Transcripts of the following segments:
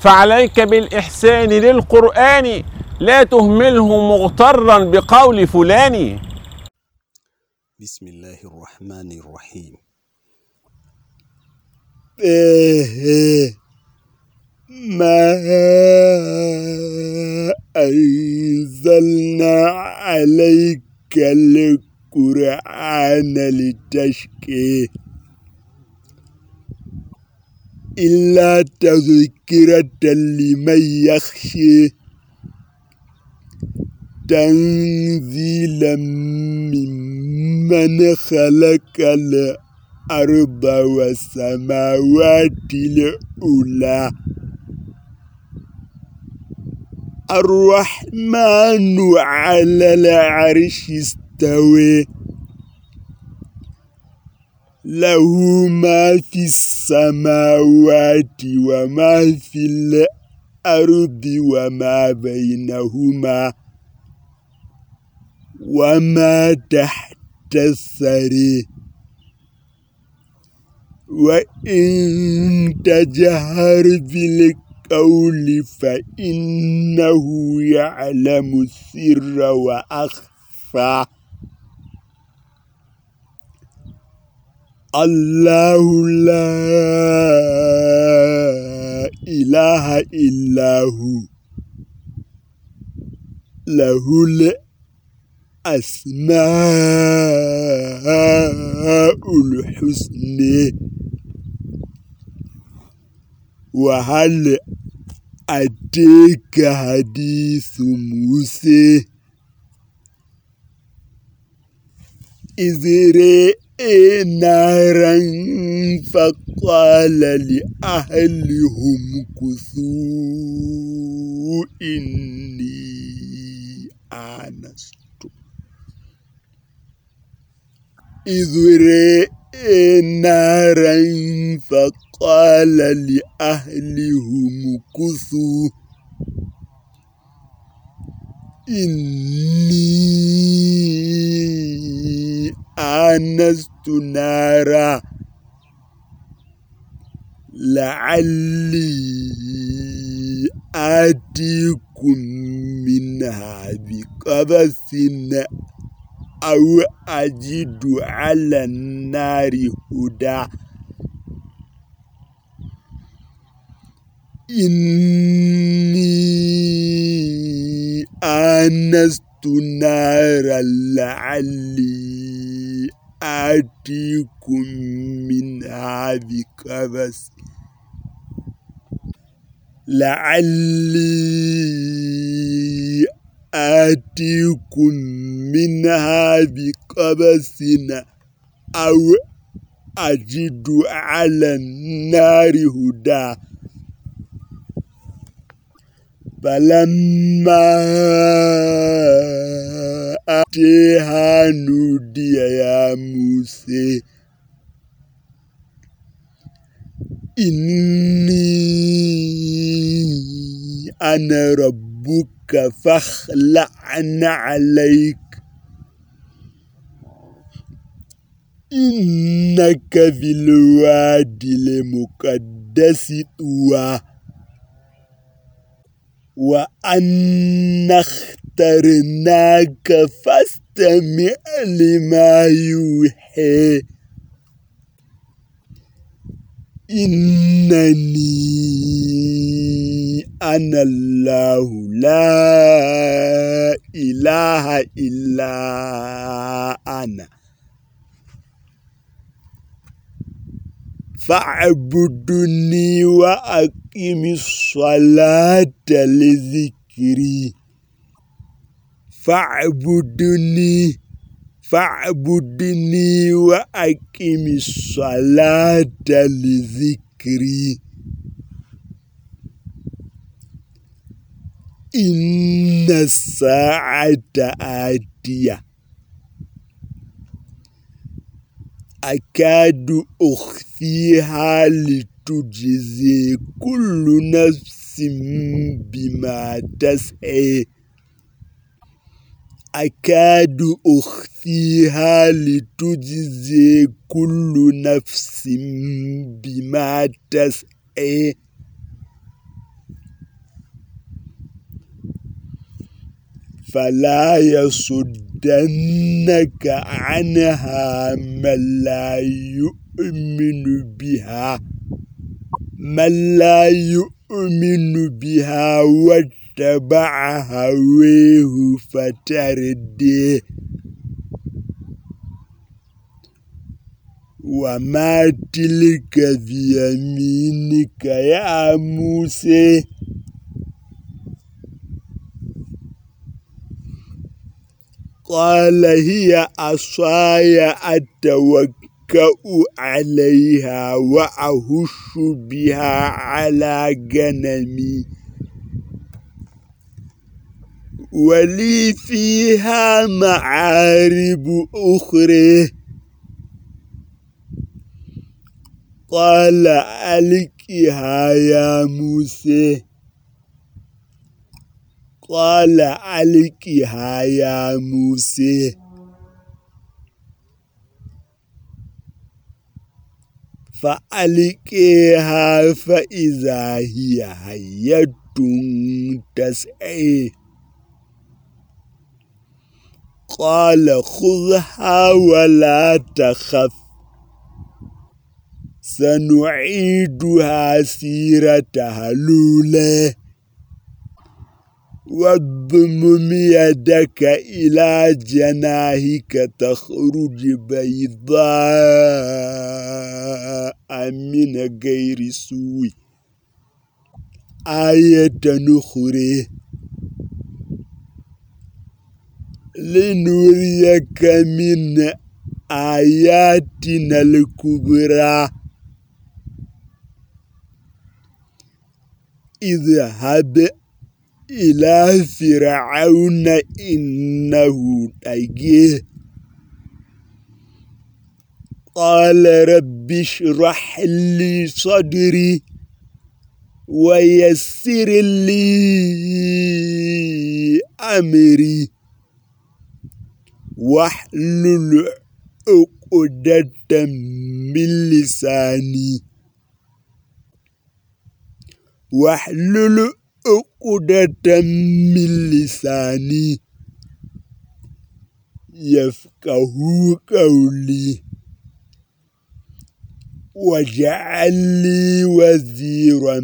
فعليك بالإحسان للقرآن لا تهمله مغترا بقول فلان. بسم الله الرحمن الرحيم. ما أنزلنا عليك القرآن لتشكي إلا تذكرة لمن يخشي تنزيلا ممن خلق الأرض والسماوات الأولى. الرحمن على العرش استوى. له ما في السماوات وما في الأرض وما بينهما وما تحت الثري. وإن تجهر بالقول فإنه يعلم السر وأخفى. الله لا إله إلا هو له الأسماء الحسنى وهل أتيك حديث موسى إذ رأى نارا فقال لأهلهم كثوا إني آنست. إذ رأى نارا فقال لأهلهم كثوا. إني آنست نارا لعلي آتيكم منها بقبس أو أجد على النار هدى إني آنست نارا لعلي آتيكم منها بقبس لعلي آتيكم منها بقبس أو أجد على النار هدى. فلما أتيها نودي يا موسى إني أنا ربك فاخلعن عليك. إنك بالوادي المقدس طوى. وأن اخترناك فاستمع لما يوحي. إنني أنا الله لا إله إلا أنا. فاعبدني وأقم الصلاة لذكري. فاعبدني فاعبدني وأقم الصلاة لذكري. إن الساعة آتية. أكاد أخفيها لتجزي كل نفس بما تسعي. أكاد أخفيها لتجزي كل نفس بما تسعي. فلا يصدنك عنها من لا يؤمن. بها. من لا يؤمن بها واتبع هويه فترديه وما تلك بيمينك يا موسى. قال هي عصاي أتوكأ عليها وأهش بها على جنمي. ولي فيها معارب أخرى. قال ألقها يا موسى. قال علقها يا موسى. فألقيها فإذا هي حية تسعي. قال خذها ولا تخف. سنعيدها سيرتها الأولى واضمم يدك إلى جناهك تخرج بيضاء من غير سوء. آية نخري لنريك من آياتنا الكبرى. اذهب إلى فرعون إنه طغى قال رب اشرح لي صدري ويسر لي أمري. واحلل عقدة من لساني. واحلل عقدة من لساني يفقه قولي واجعل لي وزيرا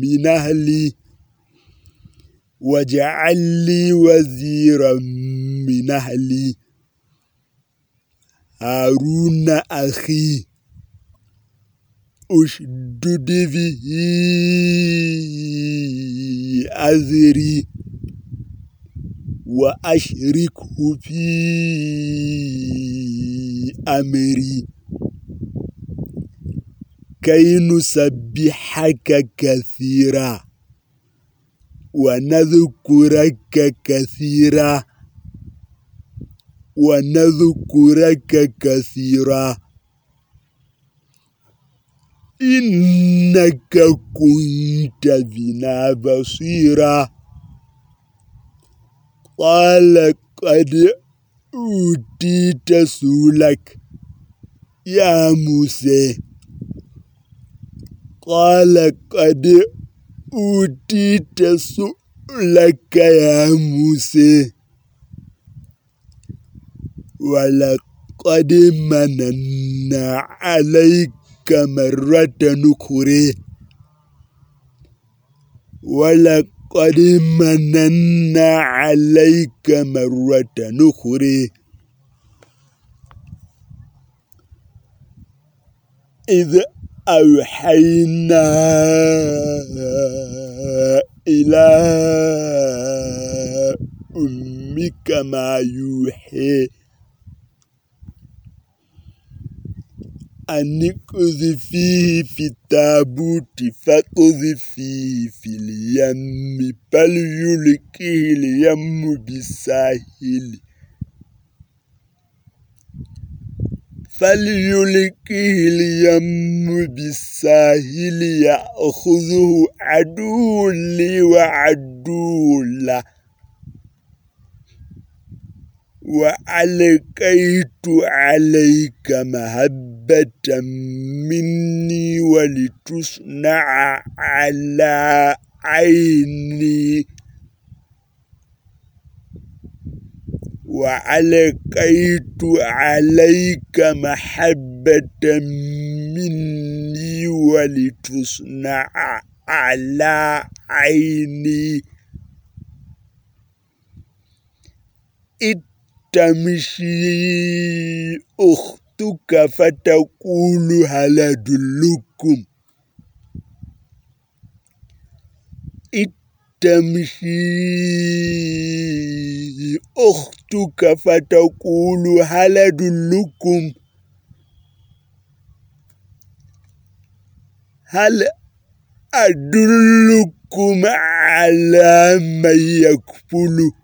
من أهلي واجعل لي وزيرا من أهلي هارون أخي أشدد به أذري وأشركه في أمري كي نسبحك كثيرا ونذكرك كثيرا ونذكرك كثيرا إنك كنت بنا بصيرا قال قد أوتيت سولك يا موسى قال قد أوتيت سؤلك يا موسى ولقد مننا عليك مرة نكري ولقد ولقد مننا عليك مرة أخرى إذ أوحينا إلى أمك ما يوحي أن اقذفيه في التابوت فأقذفيه في اليم فليلقه اليم بالساحل فليلقه اليم بالساحل يأخذه عدو لي وعدو له. وألقيت عليك مهبة مني ولتصنع على عيني. وألقيت عليك محبة مني ولتصنع على عيني. تمشي. أختك فتقول هل أدلكم؟ تمشي أختك فتقول هل أدلكم؟ هل أدلكم على من يكفله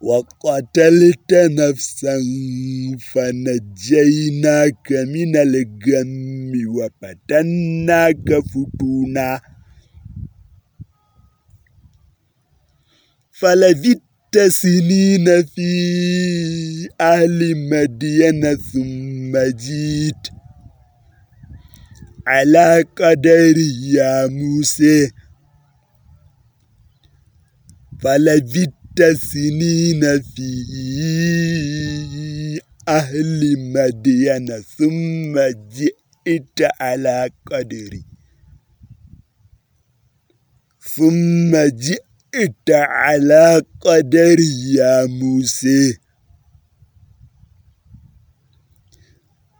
وقتلت نفسا فنجيناك من الغم وفتناك فتونا فلذت سنين في أهل مدين ثم جيت على قدر يا موسى فلذت سنين في أهل مدين ثم جئت على قدري. ثم جئت على قدري يا موسى.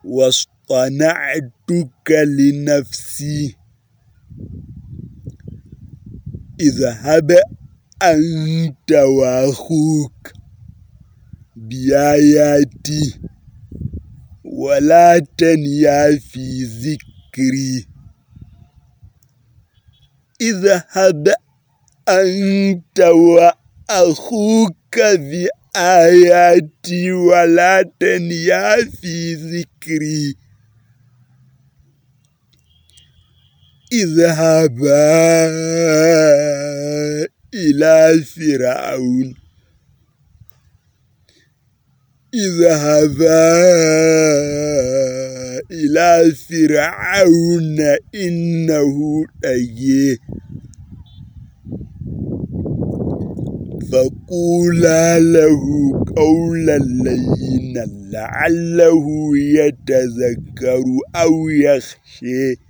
واصطنعتك لنفسي. اذهب أنت وأخوك بآياتي ولا تنيا في ذكري اذهب أنت وأخوك بآياتي ولا تنيا في ذكري اذهبا إلى فرعون. اذهبا إلى فرعون إنه أيه فقولا له قولا لينا لعله يتذكر أو يخشي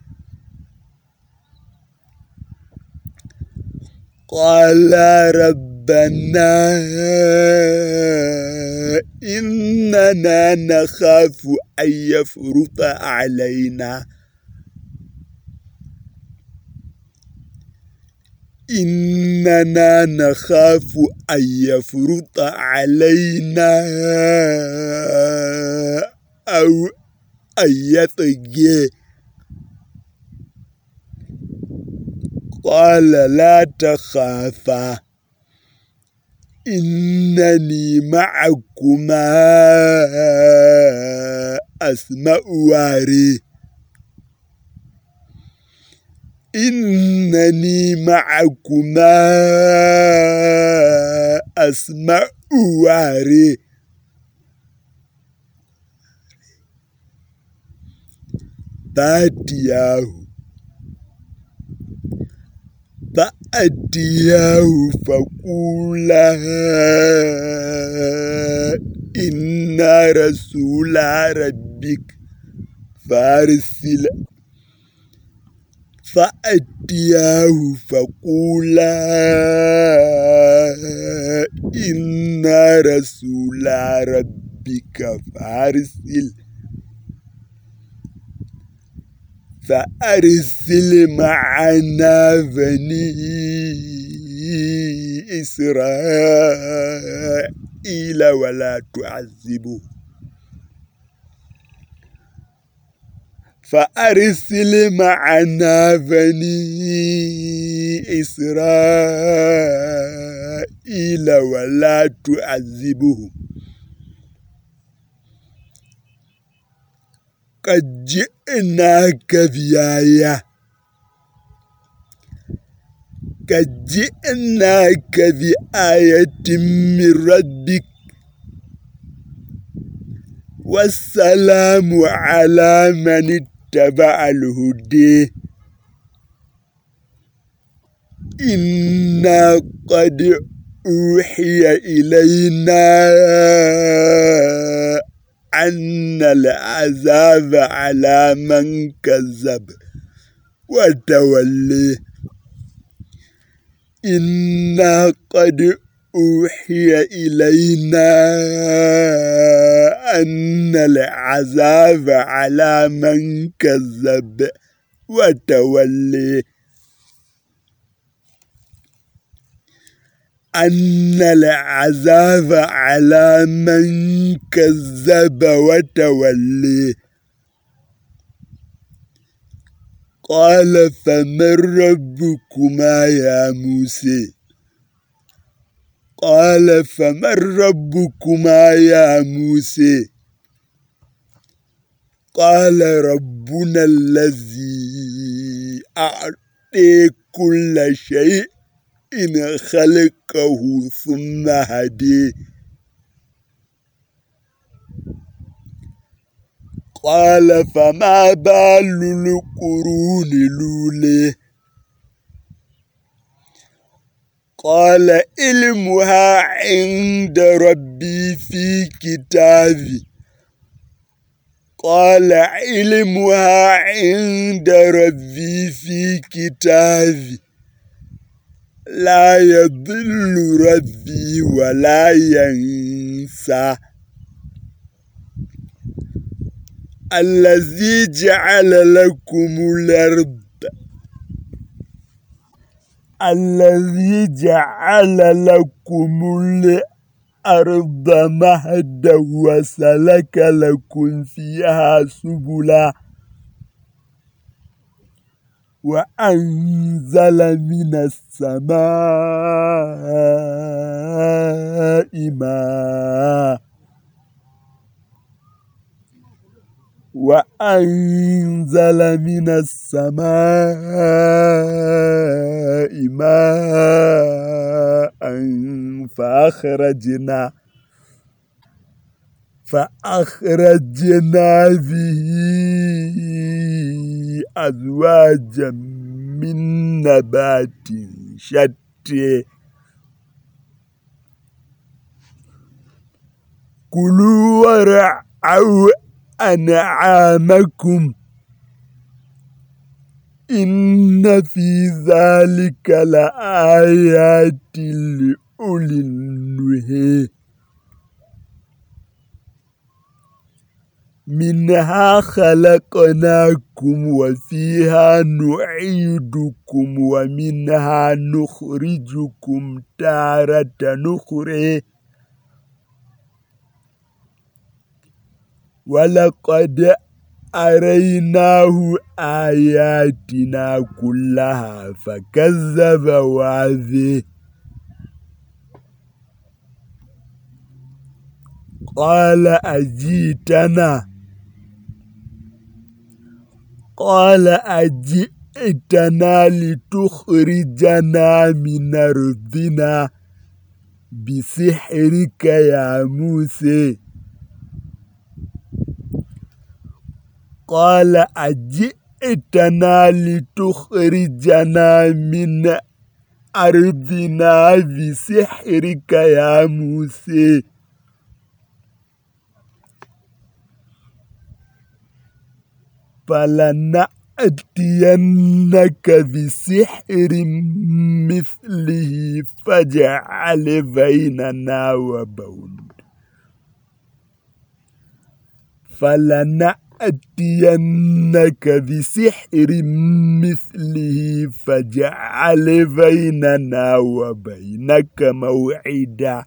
قال ربنا إننا نخاف أن يفرط علينا. إننا نخاف أن يفرط علينا أو أن يطغي قال لا تخافا. إنني معكما أسمع واري. إنني معكما أسمع واري. فاتياه فأتياه فقولا إنا رسول ربك فارسل فأتياه فقولا إنا رسول ربك فارسل فأرسل معنا بني إسرائيل ولا تعذبوا فأرسل معنا بني إسرائيل ولا تعذبهم قد جئناك بآية. قد جئناك بآية من ربك. والسلام على من اتبع الهدي إنا قد أوحي إلينا أن العذاب على من كذب. وتولي. إنا قد أوحي إلينا أن العذاب على من كذب. وتولي. أن العذاب على من كذب وتولي. قال فمن ربكما يا موسى؟ قال فمن ربكما يا موسى؟ قال ربنا الذي أعطي كل شيء إن خلقه ثم هدي. قال فما بال القرون لولي قال علمها عند ربي في كتابي قال علمها عند ربي في كتابي لا يضل ربي ولا ينسى. الذي جعل لكم الأرض. الذي جعل لكم الأرض مهدا وسلك لكم فيها سبلا. وأنزل من السماء ماء. وأنزل من السماء ماء فأخرجنا فأخرجنا به أزواجا من نبات شتى كلوا ورعوا أنعامكم. إن في ذلك لآيات لأولي النهي. منها خلقناكم وفيها نعيدكم ومنها نخرجكم تارة نخرج ولقد أريناه آياتنا كلها فكذب وعذي قال أجيتنا قال أجئتنا لتخرجنا من أرضنا بسحرك يا موسى. قال أجئتنا لتخرجنا من أرضنا بسحرك يا موسى. فلنأتينك بسحر مثله فاجعل بيننا وبين فلنأتينك بسحر مثله فاجعل بيننا وبينك موعداً.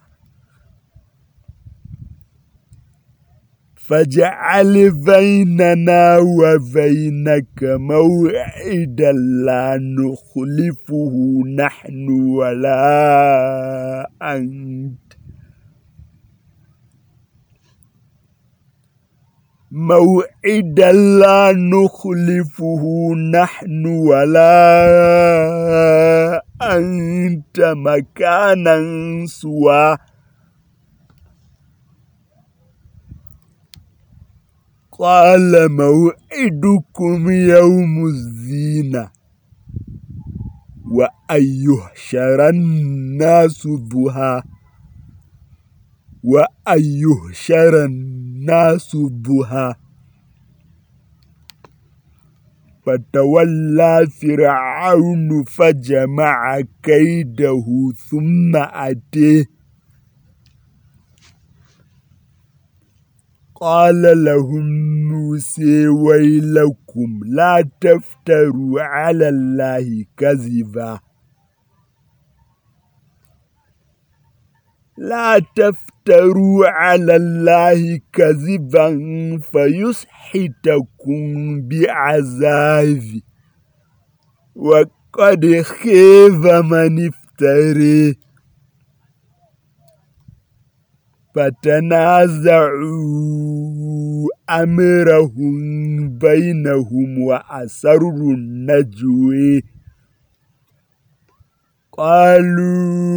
فاجعل بيننا وبينك موعدا لا نخلفه نحن ولا أنت. موعدا لا نخلفه نحن ولا أنت. مكانا سواه قال موعدكم يوم الزينة. وأن يحشر الناس ضحى. وأن يحشر الناس ضحى. فتولى فرعون فجمع كيده ثم أتيه. قال لهم موسى ويلكم لا تفتروا على الله كذبا. لا تفتروا على الله كذبا فيسحتكم بعذاب. وقد خيف من افتريه فتنازعوا أمرهم بينهم وأسروا النجوي قالوا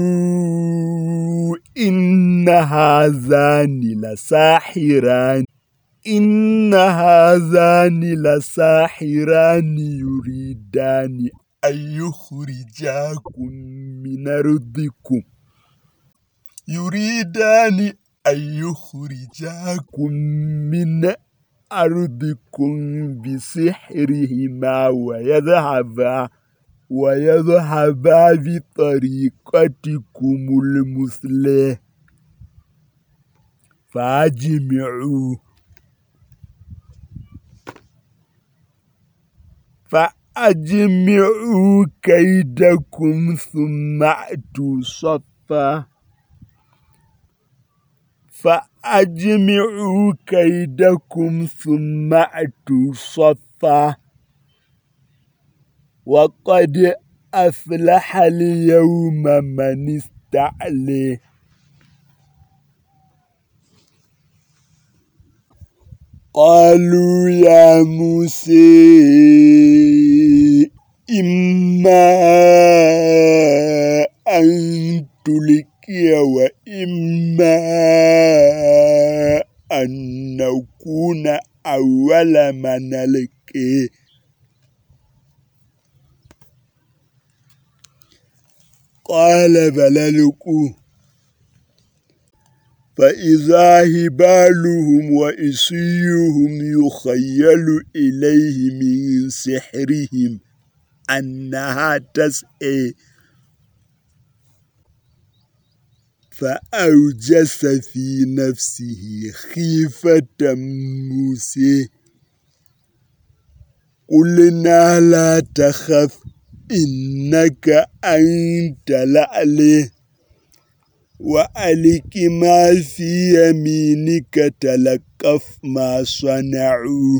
إن هذان لساحران إن هذان لساحران يريدان أن يخرجاكم من أرضكم. يريدان أن من أرضكم بسحرهما ويذهبا ويذهبا بطريقتكم المثلى. فأجمعوا. فأجمعوا كيدكم ثم أتوا صفا. فأجمعوا كيدكم ثم أتوا صفا. وقد أفلح اليوم من استعلي. قالوا يا موسى إما أن تلقي وإما أن نكون أول من نلقي قال بل لقوا فإذا هبالهم وإسيهم يخيل إليه من سحرهم أنها تسعي. فأوجس في نفسه خيفة موسى. قلنا لا تخف إنك أنت لألي وألك ما في يمينك تلقف ما صنعوا.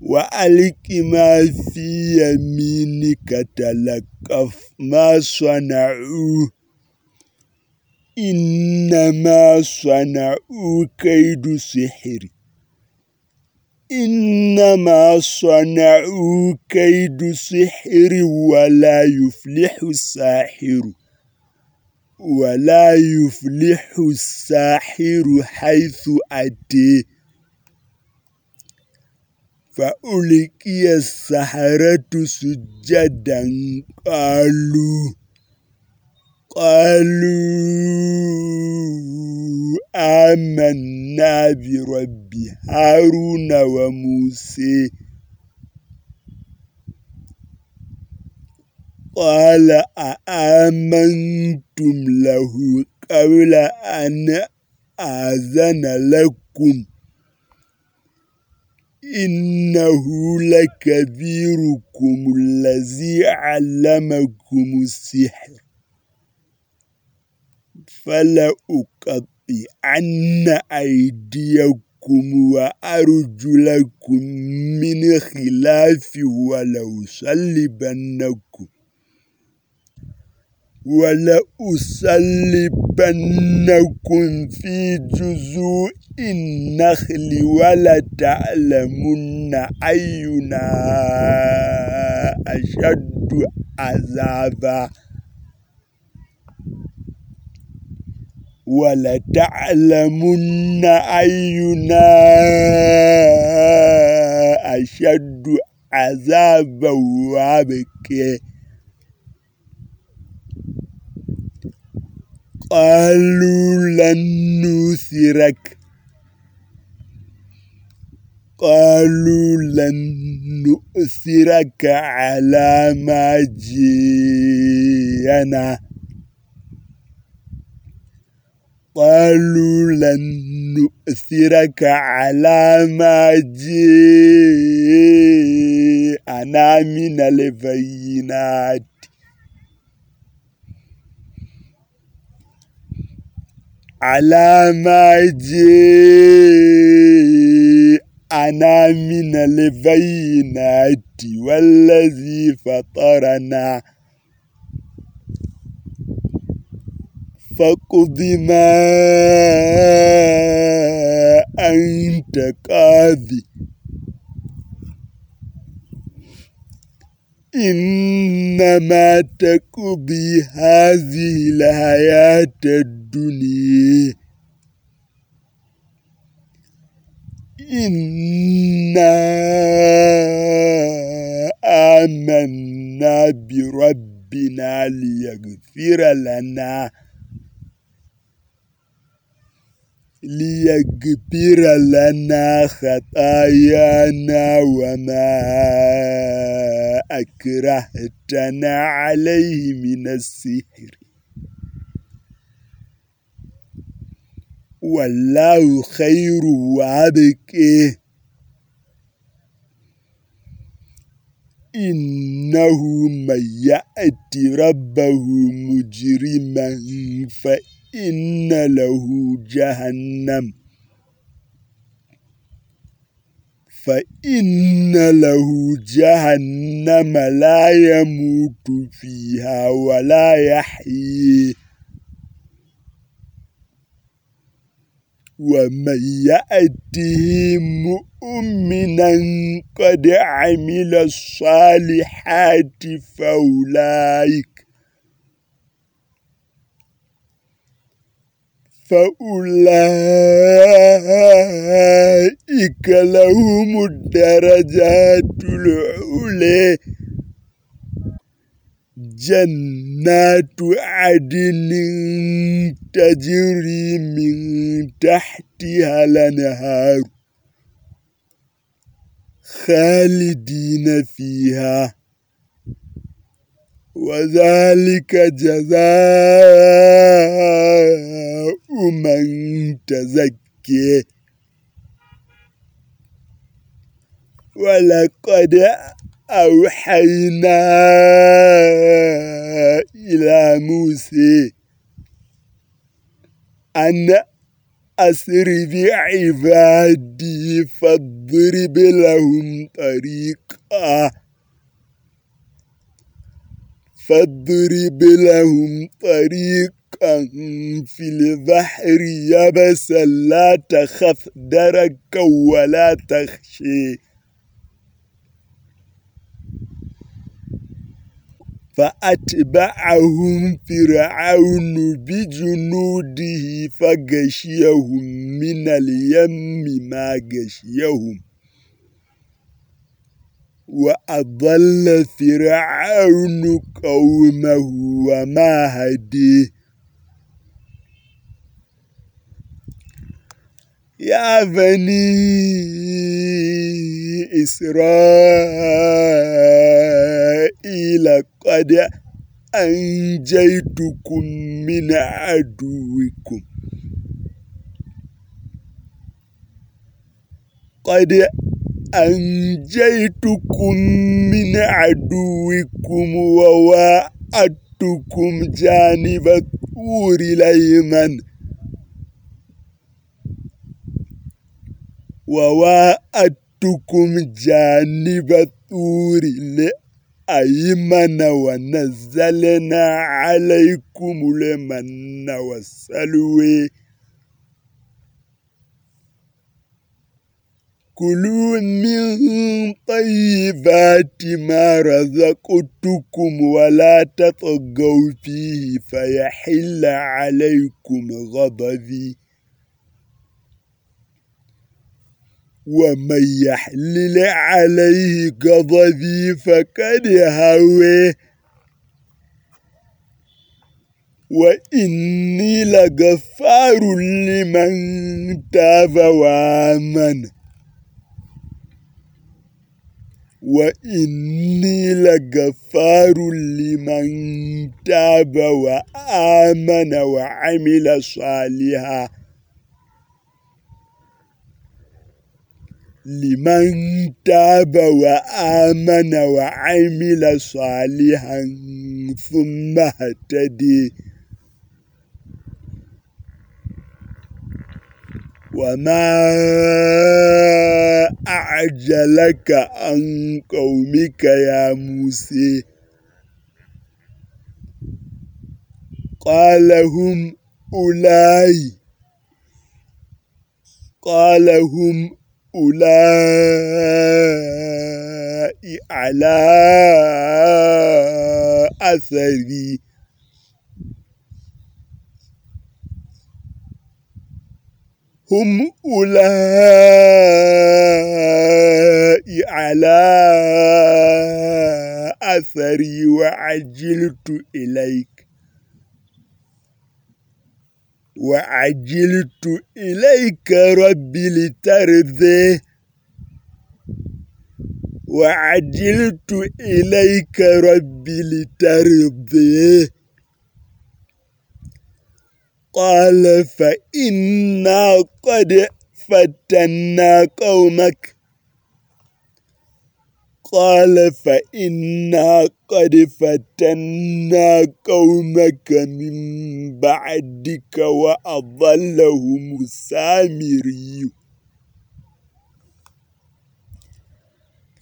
وألك ما في يمينك تلقف ما صنعوا. إنما صنعوا كيد سحر إنما صنعوا كيد سحر ولا يفلح الساحر ولا يفلح الساحر حيث أتي فألقي السحرة سجدا قالوا قالوا آمنا برب هارون وموسى. قال أآمنتم له قبل أن آذن لكم. إنه لكبيركم الذي علمكم السحر. فلأقطعن أيديكم وأرجلكم من خلاف ولأصلبنكم ولأصلبنكم في جذوع النخل ولتعلمن أينا أشد عذابا. ولتعلمن أينا أشد عذابا وابكي قالوا لن نثرك. قالوا لن نؤثرك على ما جينا. قالوا لن نؤثرك على ما جينا من البينات. على ما جاءنا من البينات والذي فطرنا فقض ما أنت قاضي إنما تقضي هذه الحياة الدنيا. إنا آمنا بربنا ليغفر لنا ليغفر لنا خطايانا وما أكرهتنا عليه من السحر. والله خير وابكيه إنه من يأتي ربه مجرما فإن له جهنم. فإن له جهنم لا يموت فيها ولا يحيي. ومن يأته مؤمنا قد عمل الصالحات فأولئك فأولئك لهم الدرجات العلي جنات عدن تجري من تحتها الأنهار خالدين فيها. وذلك جزاء من تزكي ولقد أوحينا إلى موسى أن أسر بعبادي فاضرب لهم طريقا. فاضرب لهم طريقا في البحر يبسا لا تخف دركا ولا تخشي فأتبعهم فرعون بجنوده فغشيهم من اليم ما غشيهم. وأضل فرعون قومه وما هديه. يا بني إسرائيل قد أنجيتكم من عدوكم. قد أنجيتكم من عدوكم وواعدتكم جانب الطور الأيمن وواعدتكم جانب الطور الأيمن ونزلنا عليكم المن والسلوى كلوا من طيبات ما رزقتكم ولا تطغوا فيه فيحل عليكم غضبي. ومن يحلل عليه غضبي فقد هوى. وإني لغفار لمن تاب وآمن. وإني لغفار لمن تاب وآمن وعمل صالحا. لمن تاب وآمن وعمل صالحا ثم اهتدي. وما أعجلك عن قومك يا موسى قال هم أولاي قال هم أولئك على أثري هم أولئك على أثري وعجلت إليك. وعجلت إليك ربي لترضي وعجلت إليك ربي لترضي قال فإنا قد فتنا قومك. قال فإنا قد فتنا قومك من بعدك وأضلهم السامري.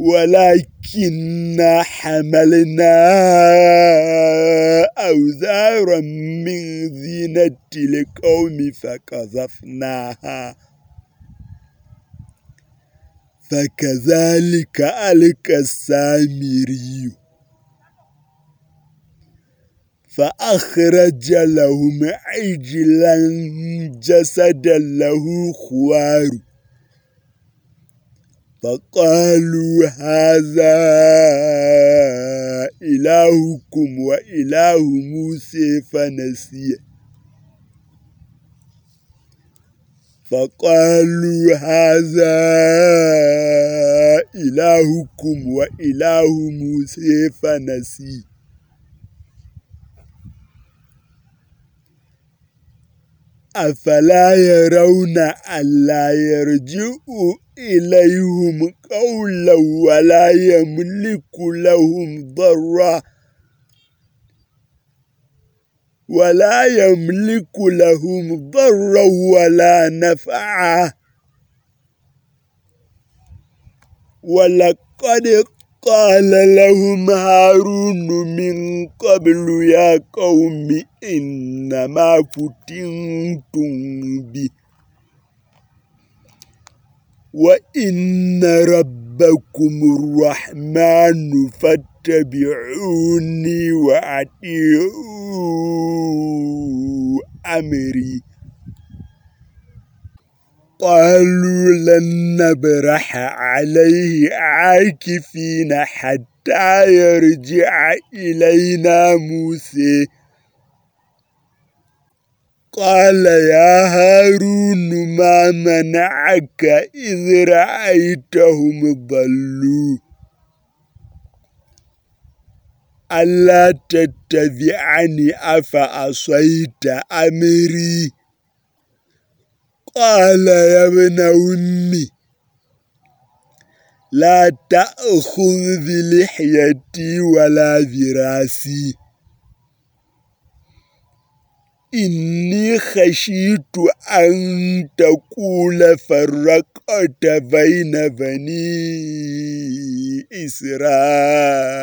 ولكننا حملنا أوزارا من زينة القوم فقذفناها. فكذلك ألك السامري. فأخرج لهم عجلا جسدا له خوار. فقالوا هذا إلهكم وإله موسى فنسي. فقالوا هذا إلهكم وإله موسى فنسي. أفلا يرون ألا يرجع إليهم قولا ولا يملك لهم ضرا ولا يملك لهم ضرا ولا نفعا ولقد قال لهم هارون من قبل يا قوم إنما فتنتم به وإن ربكم الرحمن فاتبعوني وأطيعوا أمري. قالوا لن نبرح عليه عاكفين حتى يرجع إلينا موسى. قال يا هارون ما منعك إذ رأيتهم ضلوا. ألا تتبعني أفأصيت أمري؟ قال يا ابن أمي لا تأخذ بلحيتي ولا برأسي. إني خشيت أن تقول فرقت بين بني إسرائيل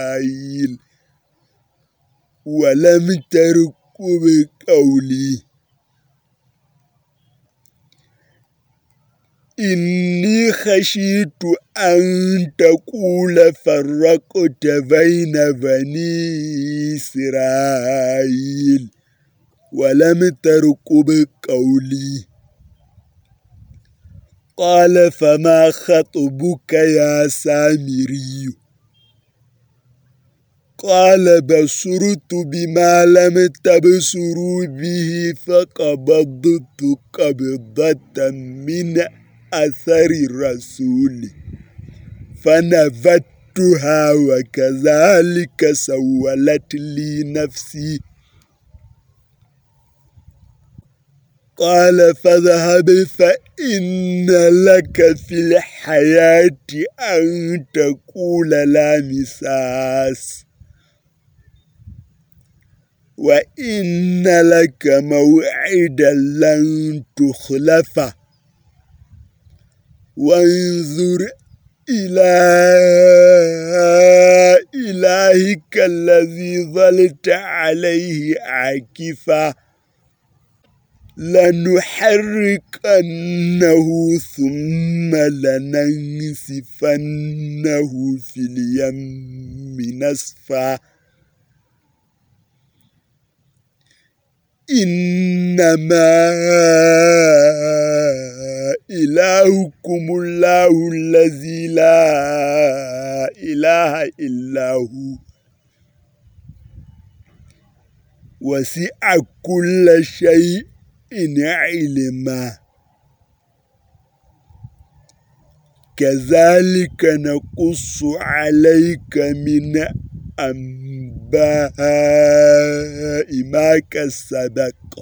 ولم ترقب قولي إني خشيت أن تقول فرقت بين بني إسرائيل ولم ترقب قولي قال فما خطبك يا سامري؟ قال بصرت بما لم تبصروا به فقبضت قبضة من أثر الرسول. فنفتها وكذلك سولت لي نفسي. قال فذهب فإن لك في الحياة أن تقول لا مساس. وإن لك موعدا لن تخلفه وانظر إلى إلهك الذي ظلت عليه عاكفا. لنحركنه ثم لننسفنه في اليم نسفا. إنما إلهكم الله الذي لا إله إلا هو. وسع كل شيء علما كذلك نقص عليك من أنباء ما كسبك.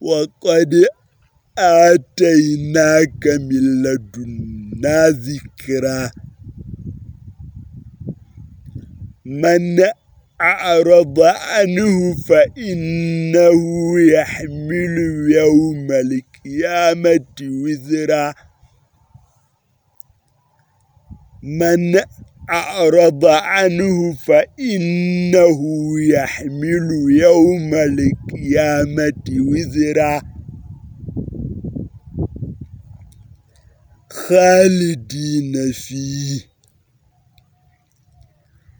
وقد آتيناك من لدنا ذكرا. من أعرض عنه فإنه يحمل يوم القيامة وزرا. من أعرض عنه فإنه يحمل يوم القيامة وزرا. خالدين فيه.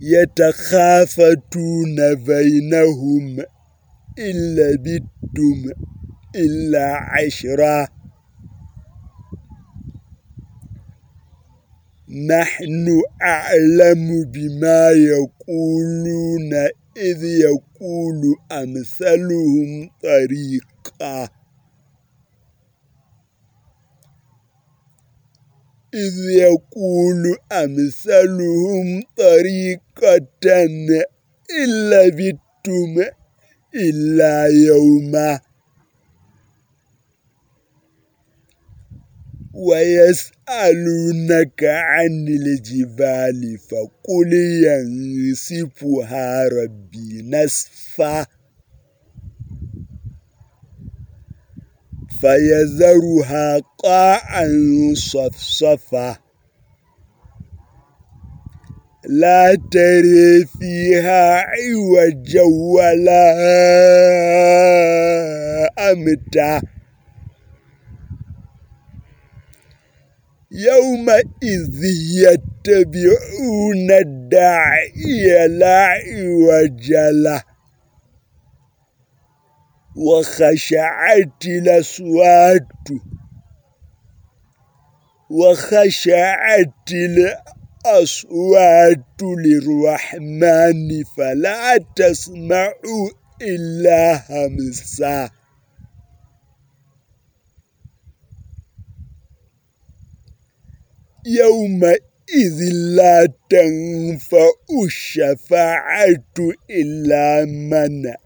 يتخافتون بينهم إلا بتم إلا عشرا نحن أعلم بما يقولون إذ يقول أمثلهم طريقا إذ يقول أمثلهم طريقة إلا بتم إلا يوما ويسألونك عن الجبال فقل ينسفها ربي نسفا فيذرها قاعا صفصفا لا تري فيها عوجا ولا أمتا. يومئذ يتبعون الداعي لا عوج له. وخشعت الأصوات وخشعت الأصوات للرحمن فلا تسمع إلا همسا يومئذ لا تنفع الشفاعة إلا من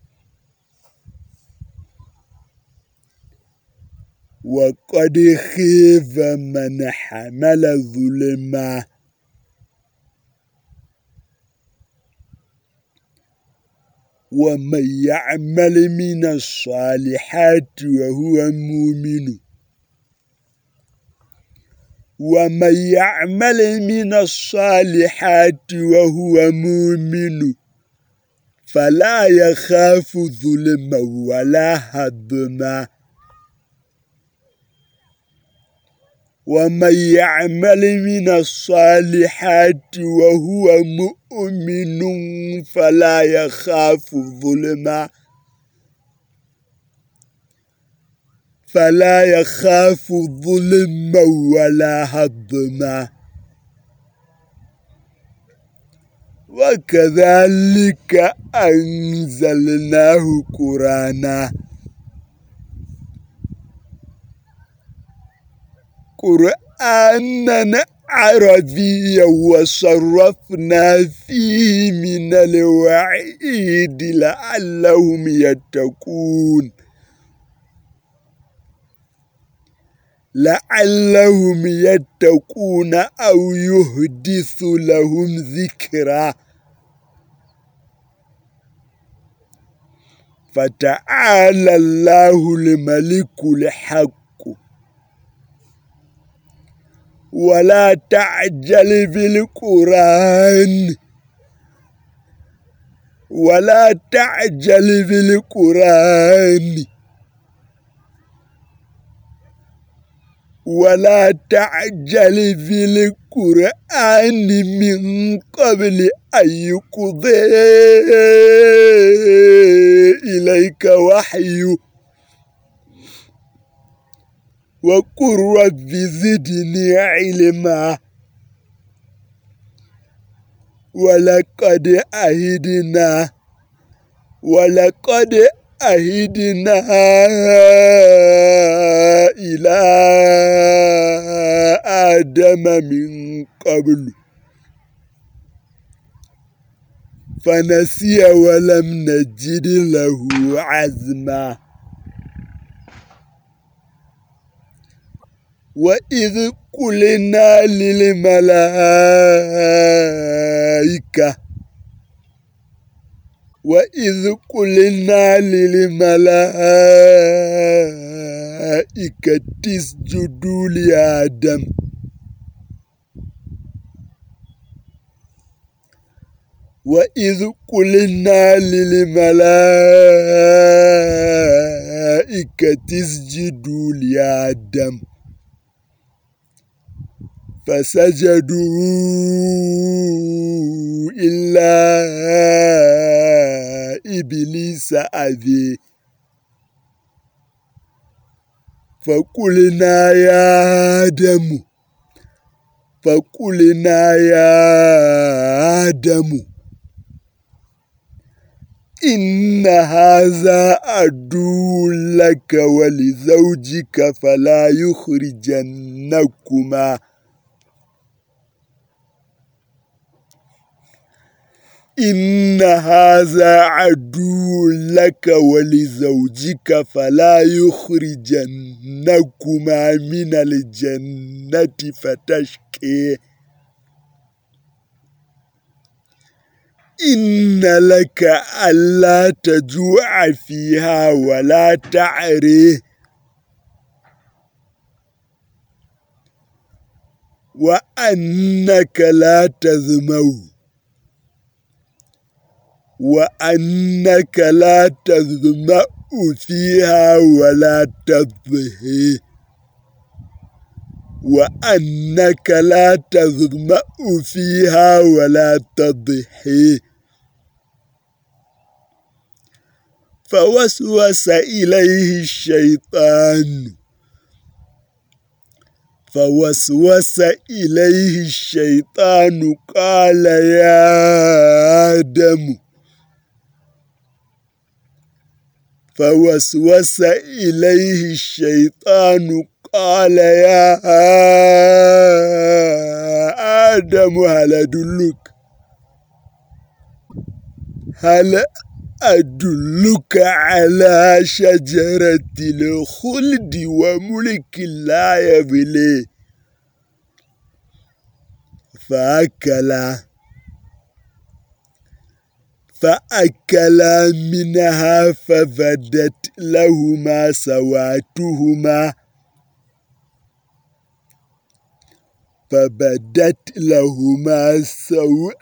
وقد خيف من حمل ظلما ومن يعمل من الصالحات وهو مؤمن. ومن يعمل من الصالحات وهو مؤمن. فلا يخاف ظلما ولا هضما. ومن يعمل من الصالحات وهو مؤمن فلا يخاف ظلما فلا يخاف ظلما ولا هضما وكذلك أنزلناه قرآنا قرآنا عربيا وصرفنا فيه من الوعيد لعلهم يتقون. لعلهم يتقون أو يهدث لهم ذكرا. فتعالى الله الملك الحق. ولا تعجل بالقرآن ولا تعجل بالقرآن ولا تعجل بالقرآن من قبل أن يقضي إليك وحيه. وقل رب زدني علما ولقد أهدنا ولقد أهدنا إلى آدم من قبل فنسي ولم نجد له عزما وإذ قلنا للملائكة وإذ قلنا للملائكة اسجدوا لآدم وإذ قلنا للملائكة اسجدوا لآدم فسجدوا إلا إبليس أبي. فقلنا يا آدم فقلنا يا آدم إن هذا عدو لك ولزوجك فلا يخرجنكما. إن هذا عدو لك ولزوجك فلا يخرجنكما من الجنة فتشكي. إن لك ألا تجوع فيها ولا تعري. وأنك لا تذمو. وأنك لا تظمأ فيها ولا تضهي وأنك لا تظمأ فيها ولا تضحي. فوسوس إليه الشيطان. فوسوس إليه الشيطان قال يا آدم فوسوس إليه الشيطان قال يا آدم هل أدلك؟ هل أدلك على شجرة الخلد وملك لا يبلي؟ فأكلا فأكلا منها فبدت لهما سواتهما. فبدت لهما سوآتهما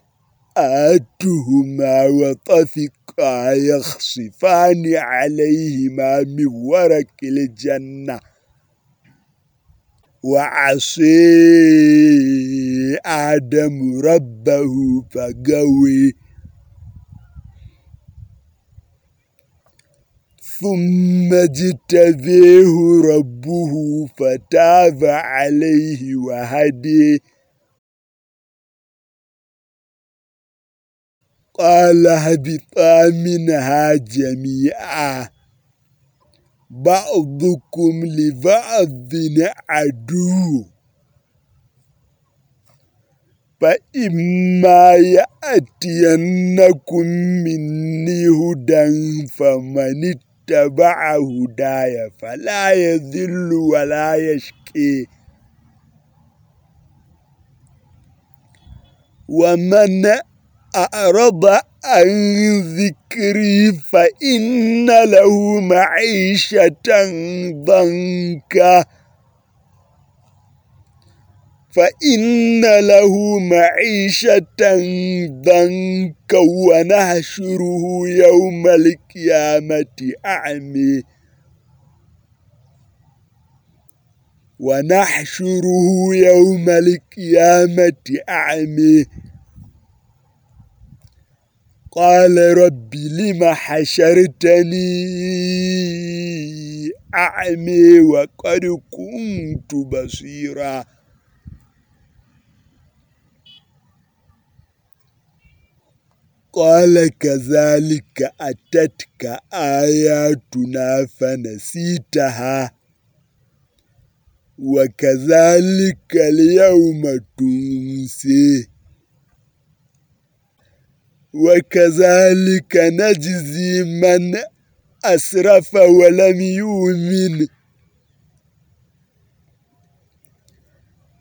وطفقا يخصفان عليهما من ورق الجنة. وعصي آدم ربه فقوي. ثم اجتبيه ربه فتاب عليه وهدي قال هبطا منها جميعا بعضكم لبعض عدو فإما يأتينكم مني هدى فمن اتبع هدايا فلا يذل ولا يشقي ومن أعرض عن ذكري فإن له معيشة ضنكا. فإن له معيشة ضنكا ونحشره يوم القيامة أعمي ونحشره يوم القيامة أعمي قال رب لم حشرتني أعمي وقد كنت بصيراً. قال كذلك أتتك آياتنا فنسيتها وكذلك اليوم تنسي وكذلك نجزي من أسرف ولم يؤمن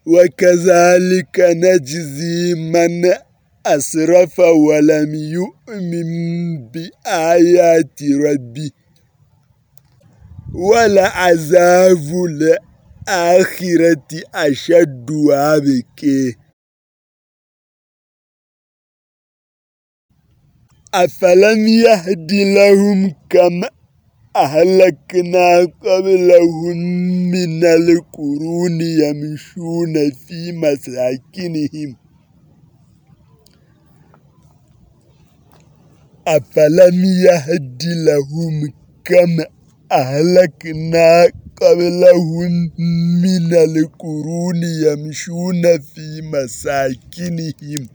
وكذلك نجزي من أسرف ولم يؤمن بآيات ربي. ولعذاب الآخرة أشد وابكي أفلم يهد لهم كما أهلكنا قبلهم من القرون يمشون في مساكنهم. أفلم يهد لهم كما أهلكنا قبلهم من القرون يمشون في مساكنهم.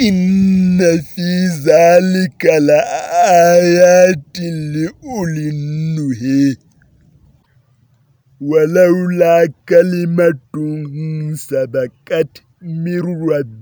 إن في ذلك لآيات لأولي النهي. ولولا كلمة سبقت من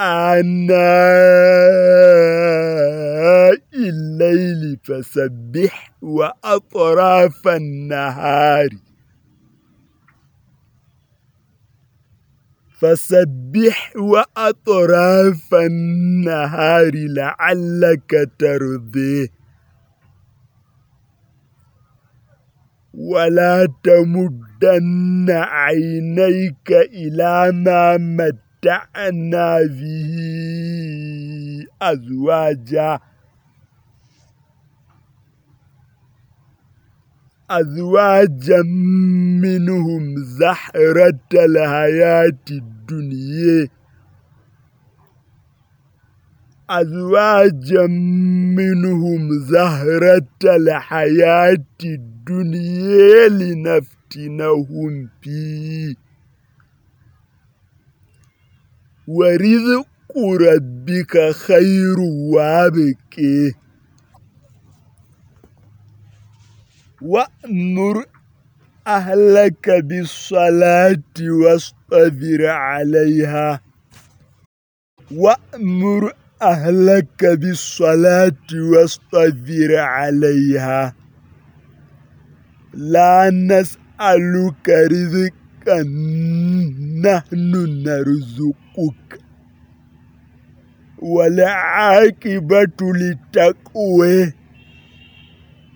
آناء الليل فسبح وأطراف النهار. فسبح وأطراف النهار لعلك ترضي ولا تمدن عينيك إلى ما متعنا به أزواجا. أزواجا منهم زحرة الحياة الدنيا. أزواجا منهم زهرة الحياة الدنيا لنفتنهم فيه. ورزق ربك خير وابكي وأمر أهلك بالصلاة واصطبر عليها. وأمر أهلك بالصلاة واصطبر عليها. لا نسألك رزقا نحن نرزقك والعاقبة للتقوى.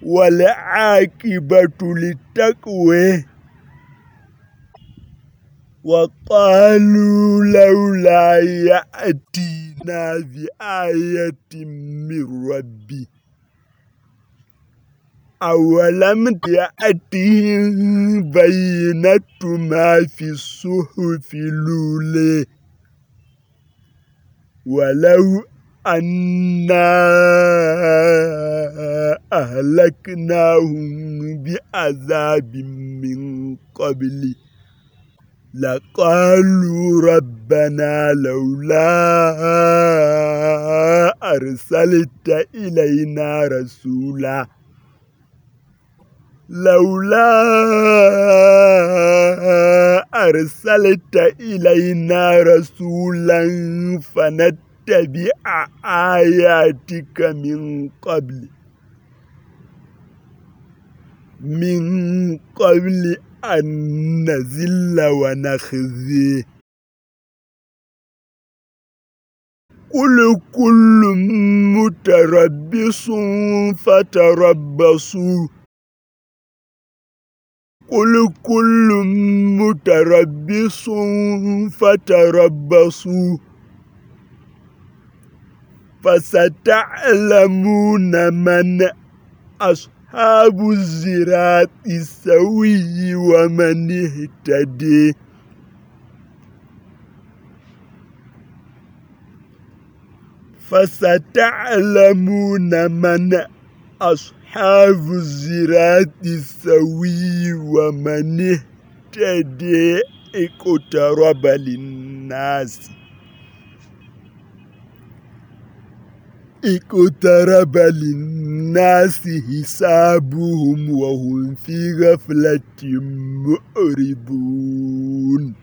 والعاقبة للتقوى. وقالوا لولا يأتينا بآية من ربي. أولم يأتهم بينة ما في الصحف الأولى؟ ولو أنا أهلكناهم بعذاب من قبل لقالوا ربنا لولا أرسلت إلينا رسولا لولا أرسلت إلينا رسولا فنتبع آياتك من قبل. من قبل أن نزل ونخزي. قل كل متربص فتربصوا. قل كل متربص فتربصوا. فستعلمون من أصحاب الزراط السوي ومن اهتدي. فستعلمون من أصحاب الزراط السوي ومن اهتدي اقترب للناس اقترب للناس حسابهم وهم في غفلة معرضون